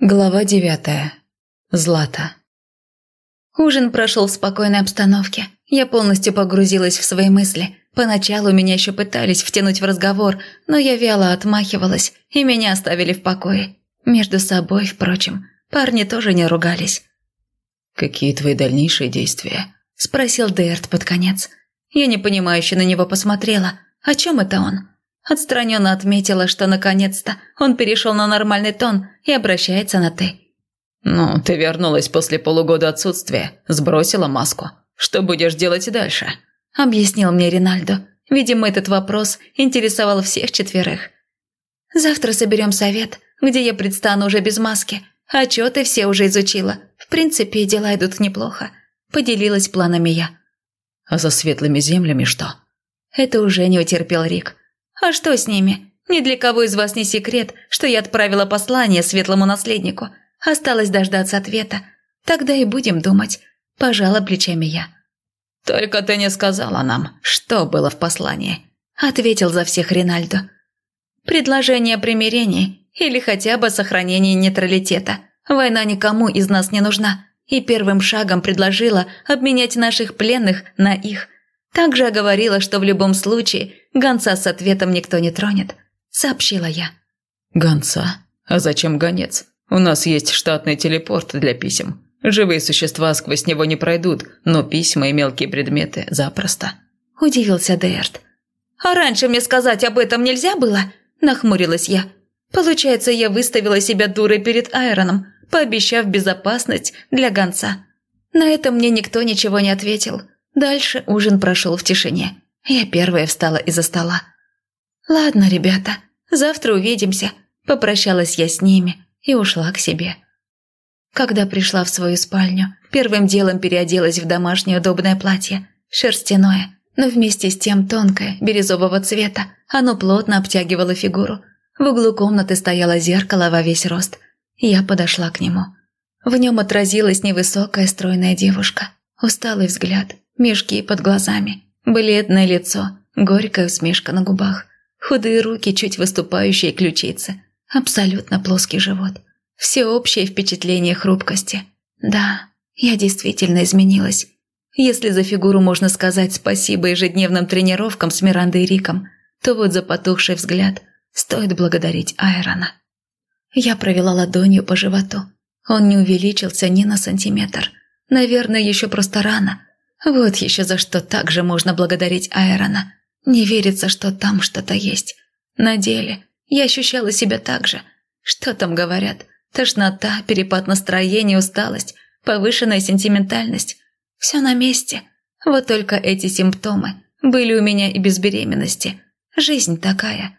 Глава девятая. Злата. Ужин прошел в спокойной обстановке. Я полностью погрузилась в свои мысли. Поначалу меня еще пытались втянуть в разговор, но я вяло отмахивалась, и меня оставили в покое. Между собой, впрочем, парни тоже не ругались. «Какие твои дальнейшие действия?» – спросил Дэрт под конец. Я непонимающе на него посмотрела. О чем это он? Отстраненно отметила, что наконец-то он перешел на нормальный тон и обращается на «ты». «Ну, ты вернулась после полугода отсутствия, сбросила маску. Что будешь делать дальше?» – объяснил мне Ринальдо. Видимо, этот вопрос интересовал всех четверых. «Завтра соберем совет, где я предстану уже без маски. Отчеты все уже изучила. В принципе, дела идут неплохо», – поделилась планами я. «А за светлыми землями что?» Это уже не утерпел Рик. А что с ними? Ни для кого из вас не секрет, что я отправила послание светлому наследнику. Осталось дождаться ответа. Тогда и будем думать. Пожала плечами я. «Только ты не сказала нам, что было в послании», – ответил за всех Ринальдо. «Предложение о примирении или хотя бы о сохранении нейтралитета. Война никому из нас не нужна, и первым шагом предложила обменять наших пленных на их. Также оговорила, что в любом случае гонца с ответом никто не тронет. Сообщила я. «Гонца? А зачем гонец? У нас есть штатный телепорт для писем. Живые существа сквозь него не пройдут, но письма и мелкие предметы запросто». Удивился Дэрт. «А раньше мне сказать об этом нельзя было?» Нахмурилась я. Получается, я выставила себя дурой перед Айроном, пообещав безопасность для гонца. На это мне никто ничего не ответил. Дальше ужин прошел в тишине. Я первая встала из-за стола. «Ладно, ребята, завтра увидимся», – попрощалась я с ними и ушла к себе. Когда пришла в свою спальню, первым делом переоделась в домашнее удобное платье, шерстяное, но вместе с тем тонкое, бирюзового цвета, оно плотно обтягивало фигуру. В углу комнаты стояло зеркало во весь рост. Я подошла к нему. В нем отразилась невысокая стройная девушка, усталый взгляд, мешки под глазами, бледное лицо, горькая усмешка на губах, худые руки, чуть выступающие ключицы, абсолютно плоский живот. Всеобщее впечатление хрупкости. Да, я действительно изменилась. Если за фигуру можно сказать спасибо ежедневным тренировкам с Мирандой и Риком, то вот за потухший взгляд стоит благодарить Айрона. Я провела ладонью по животу. Он не увеличился ни на сантиметр. Наверное, еще просто рано, вот еще за что также можно благодарить Айрона. Не верится, что там что-то есть. На деле я ощущала себя так же. Что там говорят? Тошнота, перепад настроения, усталость, повышенная сентиментальность. Все на месте. Вот только эти симптомы были у меня и без беременности. Жизнь такая.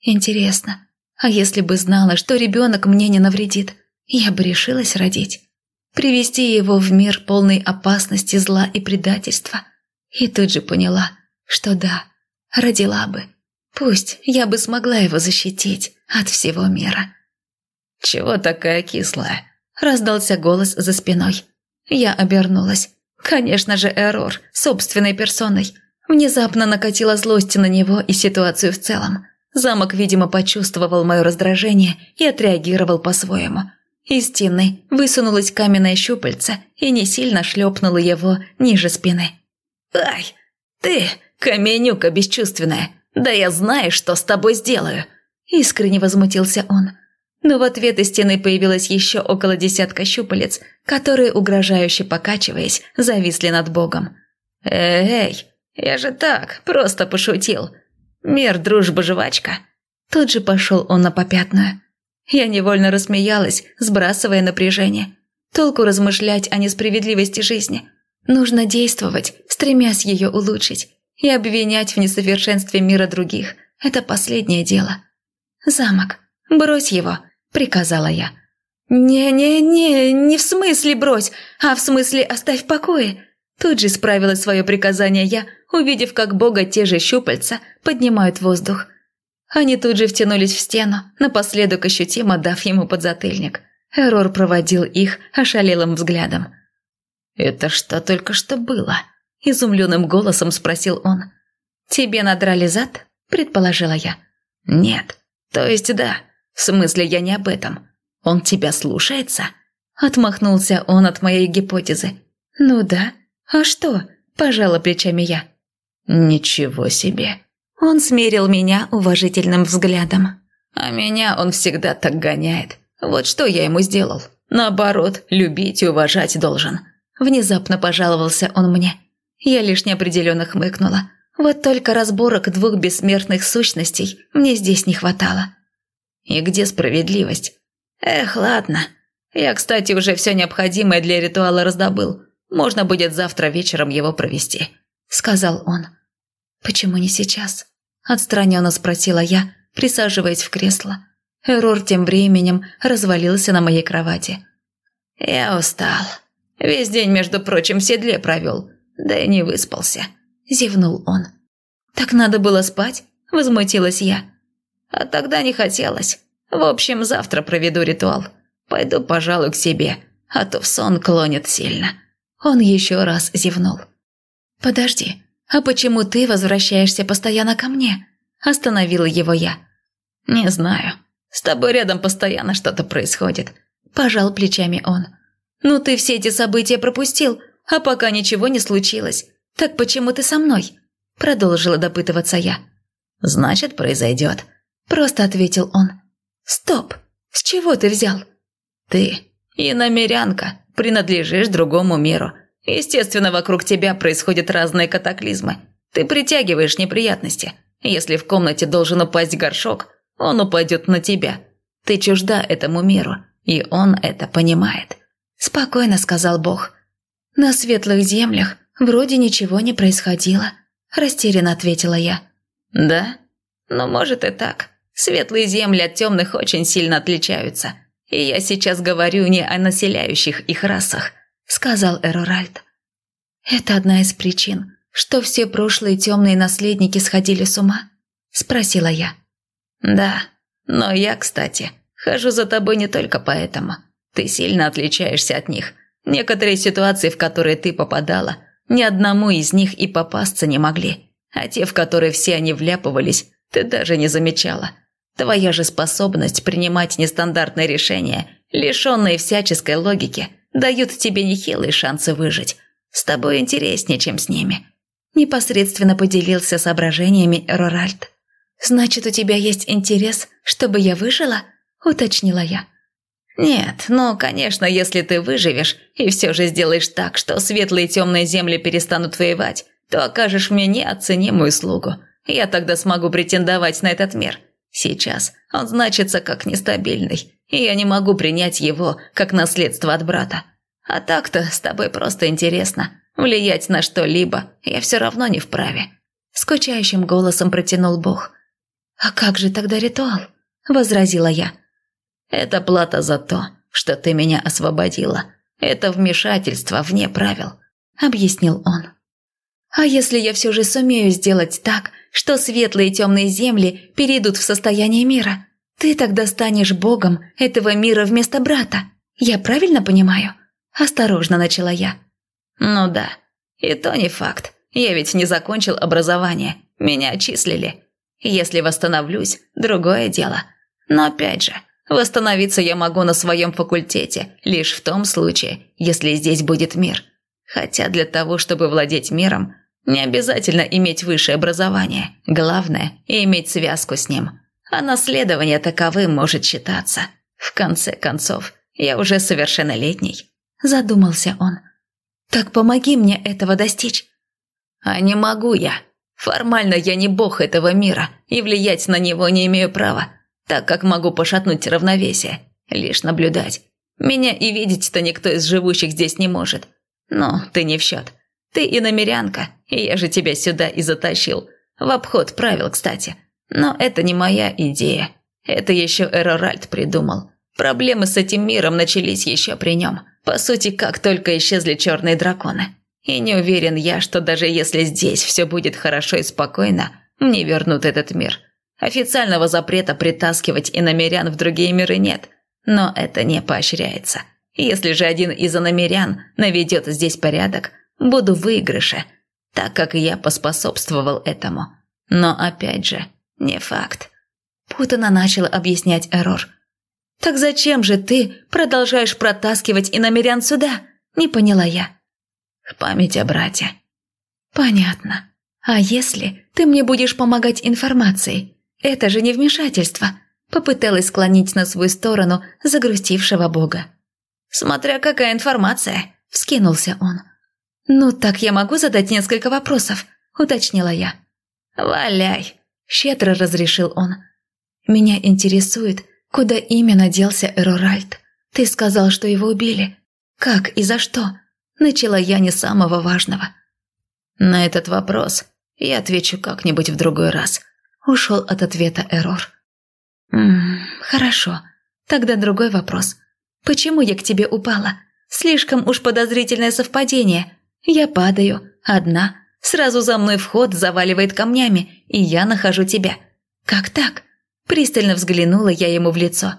Интересно, а если бы знала, что ребенок мне не навредит, я бы решилась родить? Привести его в мир полной опасности, зла и предательства. И тут же поняла, что да, родила бы. Пусть я бы смогла его защитить от всего мира. «Чего такая кислая?» – раздался голос за спиной. Я обернулась. Конечно же, Эррор, собственной персоной. Внезапно накатила злость на него и ситуацию в целом. Замок, видимо, почувствовал мое раздражение и отреагировал по-своему – из стены высунулась каменное щупальце и не сильно шлепнула его ниже спины. «Ай, ты, каменюка бесчувственная, да я знаю, что с тобой сделаю!» Искренне возмутился он. Но в ответ из стены появилось еще около десятка щупалец, которые, угрожающе покачиваясь, зависли над богом. «Эй, я же так, просто пошутил. Мир, дружба, жвачка». Тут же пошел он на попятную. Я невольно рассмеялась, сбрасывая напряжение. Толку размышлять о несправедливости жизни. Нужно действовать, стремясь ее улучшить. И обвинять в несовершенстве мира других – это последнее дело. «Замок, брось его», – приказала я. «Не-не-не, не в смысле брось, а в смысле оставь в покое». Тут же справила свое приказание я, увидев, как бога те же щупальца поднимают воздух. Они тут же втянулись в стену, напоследок ощутимо дав ему подзатыльник. Эрор проводил их ошалелым взглядом. «Это что только что было?» – изумленным голосом спросил он. «Тебе надрали зад?» – предположила я. «Нет. То есть да. В смысле, я не об этом. Он тебя слушается?» Отмахнулся он от моей гипотезы. «Ну да. А что?» – пожала плечами я. «Ничего себе!» Он смерил меня уважительным взглядом. «А меня он всегда так гоняет. Вот что я ему сделал. Наоборот, любить и уважать должен». Внезапно пожаловался он мне. Я лишь неопределенно хмыкнула. Вот только разборок двух бессмертных сущностей мне здесь не хватало. «И где справедливость?» «Эх, ладно. Я, кстати, уже все необходимое для ритуала раздобыл. Можно будет завтра вечером его провести», — сказал он. «Почему не сейчас?» – отстраненно спросила я, присаживаясь в кресло. Эрор тем временем развалился на моей кровати. «Я устал. Весь день, между прочим, в седле провел. Да и не выспался», – зевнул он. «Так надо было спать?» – возмутилась я. «А тогда не хотелось. В общем, завтра проведу ритуал. Пойду, пожалуй, к себе, а то в сон клонит сильно». Он еще раз зевнул. «Подожди, а почему ты возвращаешься постоянно ко мне?» Остановила его я. «Не знаю. С тобой рядом постоянно что-то происходит», – пожал плечами он. «Ну ты все эти события пропустил, а пока ничего не случилось. Так почему ты со мной?» – продолжила допытываться я. «Значит, произойдет», – просто ответил он. «Стоп! С чего ты взял?» «Ты, иномерянка, принадлежишь другому миру. Естественно, вокруг тебя происходят разные катаклизмы. Ты притягиваешь неприятности. Если в комнате должен упасть горшок, он упадет на тебя. Ты чужда этому миру, и он это понимает. Спокойно сказал Бог. На светлых землях вроде ничего не происходило. Растерянно ответила я. Да? Ну, может и так. Светлые земли от темных очень сильно отличаются. И я сейчас говорю не о населяющих их расах, сказал Эроральд. Это одна из причин, что все прошлые темные наследники сходили с ума? Спросила я. Да, но я, кстати, хожу за тобой не только поэтому. Ты сильно отличаешься от них. Некоторые ситуации, в которые ты попадала, ни одному из них и попасться не могли. А те, в которые все они вляпывались, ты даже не замечала. Твоя же способность принимать нестандартные решения, лишенные всяческой логики, дают тебе нехилые шансы выжить. С тобой интереснее, чем с ними непосредственно поделился соображениями Роральд. «Значит, у тебя есть интерес, чтобы я выжила?» – уточнила я. «Нет, ну, конечно, если ты выживешь и все же сделаешь так, что светлые и темные земли перестанут воевать, то окажешь мне неоценимую услугу. Я тогда смогу претендовать на этот мир. Сейчас он значится как нестабильный, и я не могу принять его как наследство от брата. А так-то с тобой просто интересно. Влиять на что-либо я все равно не вправе. Скучающим голосом протянул Бог. «А как же тогда ритуал?» – возразила я. «Это плата за то, что ты меня освободила. Это вмешательство вне правил», – объяснил он. «А если я все же сумею сделать так, что светлые и темные земли перейдут в состояние мира? Ты тогда станешь богом этого мира вместо брата. Я правильно понимаю?» Осторожно начала я. «Ну да. И то не факт. Я ведь не закончил образование. Меня отчислили. Если восстановлюсь, другое дело. Но опять же, восстановиться я могу на своем факультете, лишь в том случае, если здесь будет мир. Хотя для того, чтобы владеть миром, не обязательно иметь высшее образование. Главное – иметь связку с ним. А наследование таковым может считаться. В конце концов, я уже совершеннолетний. Задумался он. Так помоги мне этого достичь». «А не могу я. Формально я не бог этого мира, и влиять на него не имею права, так как могу пошатнуть равновесие, лишь наблюдать. Меня и видеть-то никто из живущих здесь не может. Но ты не в счет. Ты и намерянка, и я же тебя сюда и затащил. В обход правил, кстати. Но это не моя идея. Это еще Эроральд придумал. Проблемы с этим миром начались еще при нем. По сути, как только исчезли черные драконы. И не уверен я, что даже если здесь все будет хорошо и спокойно, мне вернут этот мир. Официального запрета притаскивать иномерян в другие миры нет, но это не поощряется. Если же один из иномерян наведет здесь порядок, буду в выигрыше, так как я поспособствовал этому. Но опять же, не факт. Путано начал объяснять Эрор. Так зачем же ты продолжаешь протаскивать иномерян сюда? Не поняла я. В память о брате. Понятно. А если ты мне будешь помогать информацией? Это же не вмешательство. Попыталась склонить на свою сторону загрустившего бога. Смотря какая информация, вскинулся он. Ну так я могу задать несколько вопросов, уточнила я. Валяй, щедро разрешил он. Меня интересует, куда именно делся Эроральд. Ты сказал, что его убили. Как и за что? Начала я не самого важного. На этот вопрос я отвечу как-нибудь в другой раз. Ушел от ответа Эрор. «Ммм, хорошо. Тогда другой вопрос. Почему я к тебе упала? Слишком уж подозрительное совпадение. Я падаю, одна, сразу за мной вход заваливает камнями, и я нахожу тебя. Как так?» Пристально взглянула я ему в лицо.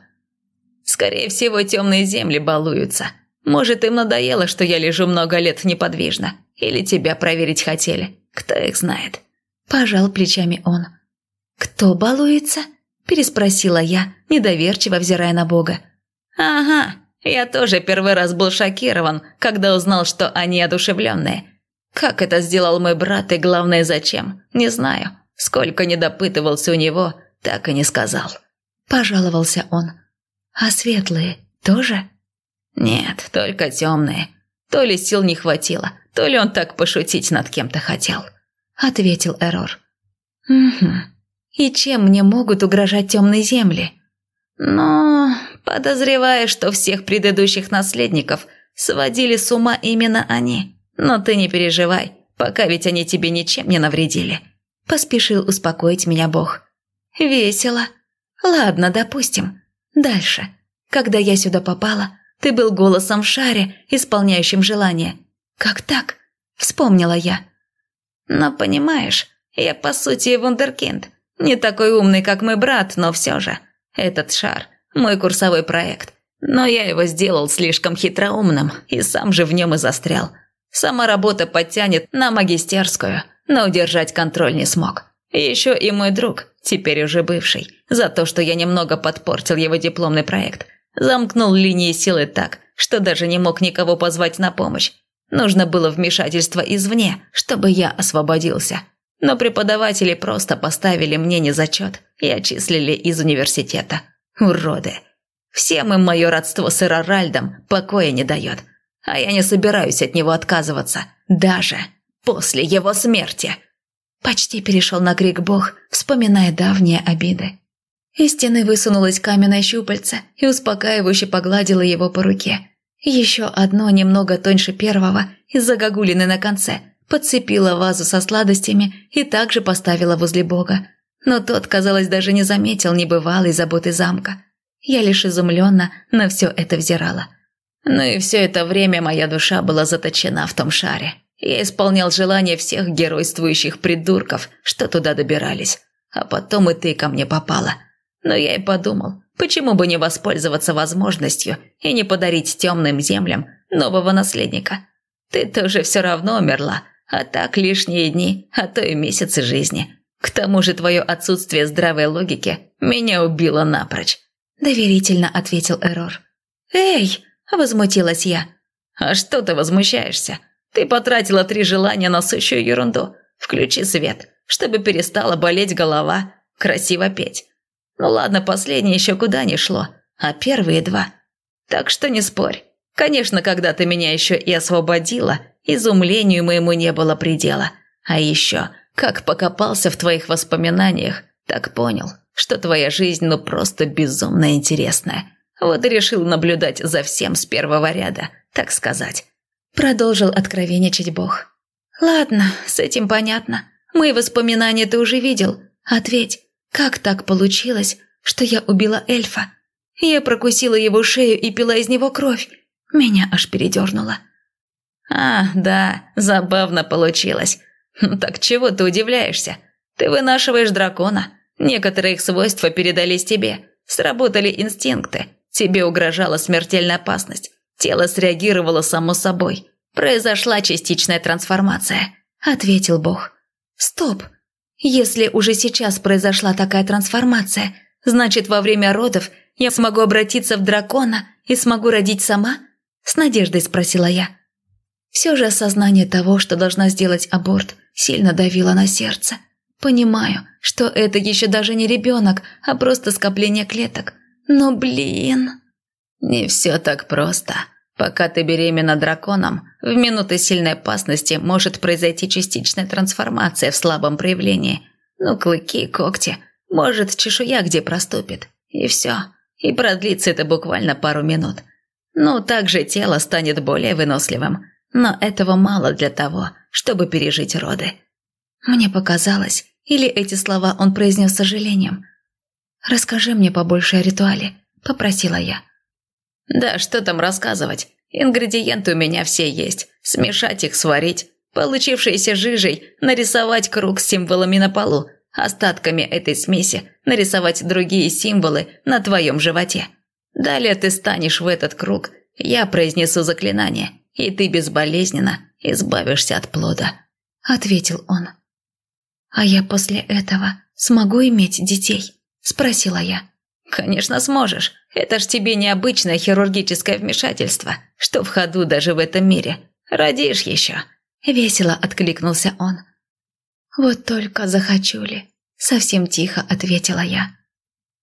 «Скорее всего, темные земли балуются. Может, им надоело, что я лежу много лет неподвижно. Или тебя проверить хотели. Кто их знает?» Пожал плечами он. «Кто балуется?» – переспросила я, недоверчиво взирая на Бога. «Ага, я тоже первый раз был шокирован, когда узнал, что они одушевленные. Как это сделал мой брат и, главное, зачем? Не знаю. Сколько не допытывался у него, так и не сказал». Пожаловался он. «А светлые тоже?» «Нет, только темные. То ли сил не хватило, то ли он так пошутить над кем-то хотел», – ответил Эрор. «Угу. И чем мне могут угрожать темные земли?» «Ну, подозревая, что всех предыдущих наследников сводили с ума именно они. Но ты не переживай, пока ведь они тебе ничем не навредили», – поспешил успокоить меня Бог. «Весело. Ладно, допустим. Дальше. Когда я сюда попала, ты был голосом в шаре, исполняющим желание. Как так?» – вспомнила я. «Но понимаешь, я по сути вундеркинд. Не такой умный, как мой брат, но все же. Этот шар – мой курсовой проект. Но я его сделал слишком хитроумным и сам же в нем и застрял. Сама работа подтянет на магистерскую, но удержать контроль не смог. Еще и мой друг, теперь уже бывший, за то, что я немного подпортил его дипломный проект, замкнул линии силы так, что даже не мог никого позвать на помощь. Нужно было вмешательство извне, чтобы я освободился. Но преподаватели просто поставили мне незачет и отчислили из университета. Уроды. Всем им мое родство с Ироральдом покоя не дает. А я не собираюсь от него отказываться. Даже после его смерти. Почти перешел на крик бог, вспоминая давние обиды. Из стены высунулась каменное щупальце и успокаивающе погладила его по руке. Еще одно немного тоньше первого, из-за гагулины на конце – подцепила вазу со сладостями и также поставила возле Бога. Но тот, казалось, даже не заметил небывалой заботы замка. Я лишь изумленно на все это взирала. Ну и все это время моя душа была заточена в том шаре. Я исполнял желания всех геройствующих придурков, что туда добирались. А потом и ты ко мне попала. Но я и подумал, почему бы не воспользоваться возможностью и не подарить темным землям нового наследника. Ты тоже все равно умерла, а так лишние дни, а то и месяцы жизни. К тому же твое отсутствие здравой логики меня убило напрочь. Доверительно ответил Эрор. «Эй!» – возмутилась я. «А что ты возмущаешься? Ты потратила три желания на сущую ерунду. Включи свет, чтобы перестала болеть голова, красиво петь. Ну ладно, последнее еще куда не шло, а первые два. Так что не спорь. Конечно, когда ты меня еще и освободила, Изумлению моему не было предела. А еще, как покопался в твоих воспоминаниях, так понял, что твоя жизнь ну просто безумно интересная. Вот и решил наблюдать за всем с первого ряда, так сказать. Продолжил откровенничать Бог. «Ладно, с этим понятно. Мои воспоминания ты уже видел. Ответь, как так получилось, что я убила эльфа? Я прокусила его шею и пила из него кровь. Меня аж передернуло. «А, да, забавно получилось. Ну так чего ты удивляешься? Ты вынашиваешь дракона. Некоторые их свойства передались тебе. Сработали инстинкты. Тебе угрожала смертельная опасность. Тело среагировало само собой. Произошла частичная трансформация», – ответил Бог. «Стоп! Если уже сейчас произошла такая трансформация, значит, во время родов я смогу обратиться в дракона и смогу родить сама?» С надеждой спросила я. Все же осознание того, что должна сделать аборт, сильно давило на сердце. Понимаю, что это еще даже не ребенок, а просто скопление клеток. Но блин... Не все так просто. Пока ты беременна драконом, в минуты сильной опасности может произойти частичная трансформация в слабом проявлении. Ну, клыки, когти, может, чешуя где проступит. И все. И продлится это буквально пару минут. Ну, также тело станет более выносливым. Но этого мало для того, чтобы пережить роды. Мне показалось, или эти слова он произнес с сожалением. «Расскажи мне побольше о ритуале», – попросила я. «Да что там рассказывать? Ингредиенты у меня все есть. Смешать их, сварить. Получившейся жижей нарисовать круг с символами на полу. Остатками этой смеси нарисовать другие символы на твоем животе. Далее ты станешь в этот круг. Я произнесу заклинание, и ты безболезненно избавишься от плода», – ответил он. «А я после этого смогу иметь детей?» – спросила я. «Конечно сможешь. Это ж тебе необычное хирургическое вмешательство, что в ходу даже в этом мире. Родишь еще». Весело откликнулся он. «Вот только захочу ли?» – совсем тихо ответила я.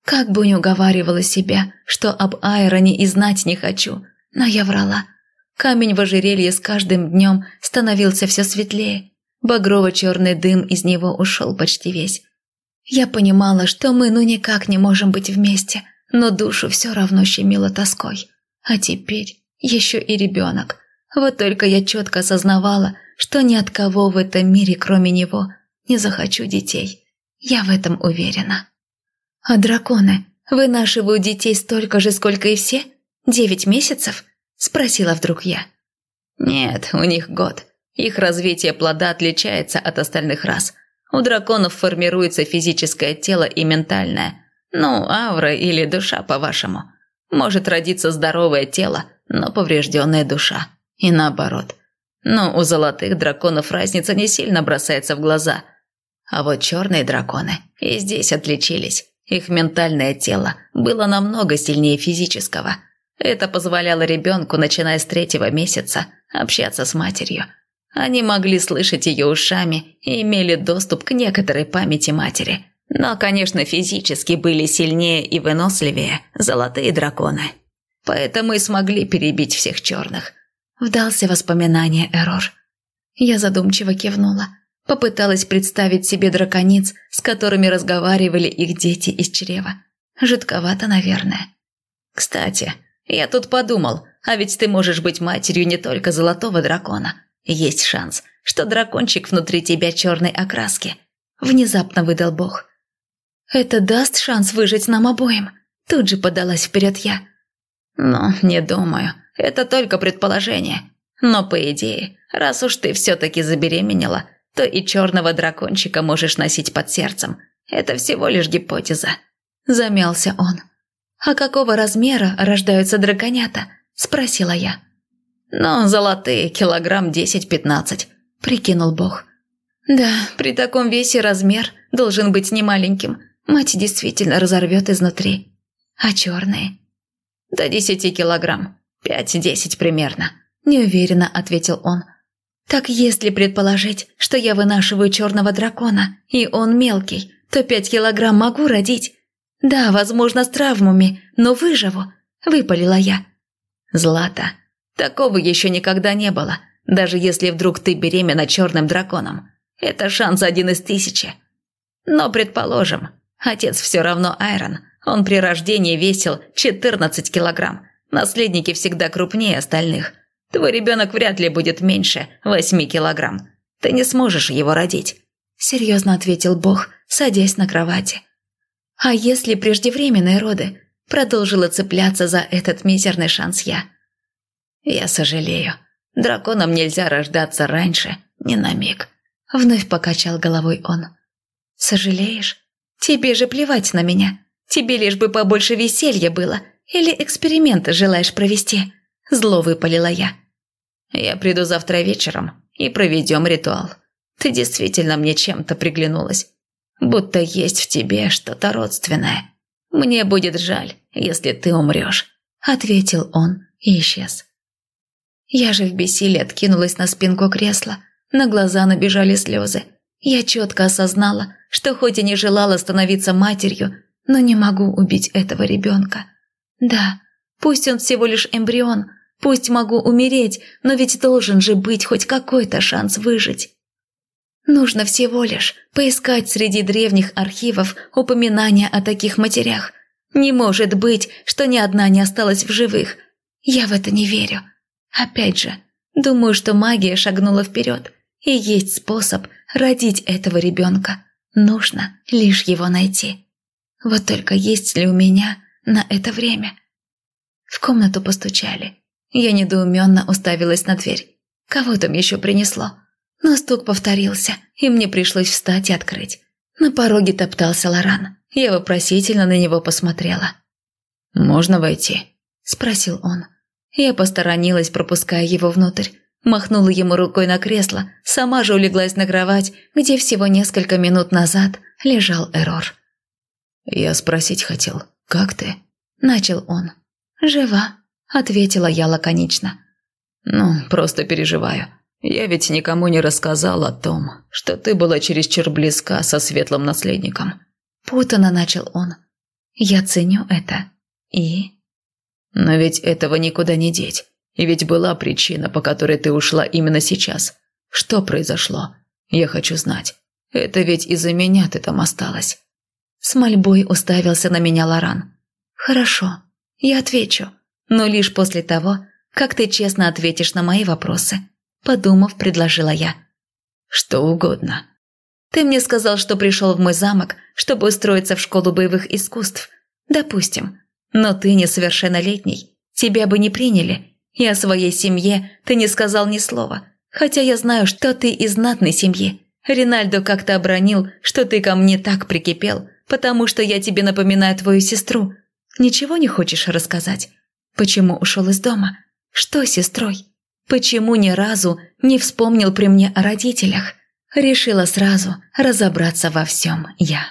Как бы не уговаривала себя, что об Айроне и знать не хочу, но я врала. Камень в ожерелье с каждым днем становился все светлее. Багрово-черный дым из него ушел почти весь. Я понимала, что мы ну никак не можем быть вместе, но душу все равно щемило тоской. А теперь еще и ребенок. Вот только я четко осознавала, что ни от кого в этом мире, кроме него, не захочу детей. Я в этом уверена. А драконы вынашивают детей столько же, сколько и все? Девять месяцев? Спросила вдруг я. Нет, у них год. Их развитие плода отличается от остальных рас. У драконов формируется физическое тело и ментальное. Ну, аура или душа, по-вашему. Может родиться здоровое тело, но поврежденная душа. И наоборот. Но у золотых драконов разница не сильно бросается в глаза. А вот черные драконы и здесь отличились. Их ментальное тело было намного сильнее физического. Это позволяло ребенку, начиная с третьего месяца, общаться с матерью – они могли слышать ее ушами и имели доступ к некоторой памяти матери. Но, конечно, физически были сильнее и выносливее золотые драконы. Поэтому и смогли перебить всех черных. Вдался воспоминание Эрор. Я задумчиво кивнула. Попыталась представить себе дракониц, с которыми разговаривали их дети из чрева. Жидковато, наверное. Кстати, я тут подумал, а ведь ты можешь быть матерью не только золотого дракона, есть шанс, что дракончик внутри тебя черной окраски. Внезапно выдал Бог. Это даст шанс выжить нам обоим. Тут же подалась вперед я. Но не думаю. Это только предположение. Но по идее, раз уж ты все-таки забеременела, то и черного дракончика можешь носить под сердцем. Это всего лишь гипотеза. Замялся он. «А какого размера рождаются драконята?» – спросила я. Но золотые килограмм десять-пятнадцать», – прикинул Бог. «Да, при таком весе размер должен быть немаленьким. Мать действительно разорвет изнутри. А черные?» «До десяти килограмм. Пять-десять примерно», – неуверенно ответил он. «Так если предположить, что я вынашиваю черного дракона, и он мелкий, то пять килограмм могу родить? Да, возможно, с травмами, но выживу», – выпалила я. «Злата, Такого еще никогда не было, даже если вдруг ты беременна черным драконом. Это шанс один из тысячи. Но, предположим, отец все равно Айрон. Он при рождении весил 14 килограмм. Наследники всегда крупнее остальных. Твой ребенок вряд ли будет меньше 8 килограмм. Ты не сможешь его родить. Серьезно ответил Бог, садясь на кровати. А если преждевременные роды? Продолжила цепляться за этот мизерный шанс я. «Я сожалею. Драконам нельзя рождаться раньше, ни на миг», — вновь покачал головой он. «Сожалеешь? Тебе же плевать на меня. Тебе лишь бы побольше веселья было. Или эксперименты желаешь провести?» Зло выпалила я. «Я приду завтра вечером и проведем ритуал. Ты действительно мне чем-то приглянулась. Будто есть в тебе что-то родственное». Мне будет жаль, если ты умрешь», – ответил он и исчез. Я же в бессилии откинулась на спинку кресла. На глаза набежали слезы. Я четко осознала, что хоть и не желала становиться матерью, но не могу убить этого ребенка. Да, пусть он всего лишь эмбрион, пусть могу умереть, но ведь должен же быть хоть какой-то шанс выжить. Нужно всего лишь поискать среди древних архивов упоминания о таких матерях. Не может быть, что ни одна не осталась в живых. Я в это не верю. Опять же, думаю, что магия шагнула вперед, и есть способ родить этого ребенка. Нужно лишь его найти. Вот только есть ли у меня на это время? В комнату постучали. Я недоуменно уставилась на дверь. Кого там еще принесло? Но стук повторился, и мне пришлось встать и открыть. На пороге топтался Лоран. Я вопросительно на него посмотрела. «Можно войти?» – спросил он. Я посторонилась, пропуская его внутрь. Махнула ему рукой на кресло, сама же улеглась на кровать, где всего несколько минут назад лежал Эрор. «Я спросить хотел, как ты?» – начал он. «Жива», – ответила я лаконично. «Ну, просто переживаю. Я ведь никому не рассказал о том, что ты была чересчур близка со светлым наследником». Путано начал он. «Я ценю это. И...» Но ведь этого никуда не деть. И ведь была причина, по которой ты ушла именно сейчас. Что произошло? Я хочу знать. Это ведь из-за меня ты там осталась. С мольбой уставился на меня Лоран. Хорошо, я отвечу. Но лишь после того, как ты честно ответишь на мои вопросы. Подумав, предложила я. Что угодно. Ты мне сказал, что пришел в мой замок, чтобы устроиться в школу боевых искусств. Допустим. Но ты несовершеннолетний, тебя бы не приняли, и о своей семье ты не сказал ни слова, хотя я знаю, что ты из знатной семьи. Ринальдо как-то обронил, что ты ко мне так прикипел, потому что я тебе напоминаю твою сестру. Ничего не хочешь рассказать? Почему ушел из дома? Что с сестрой? Почему ни разу не вспомнил при мне о родителях? Решила сразу разобраться во всем я.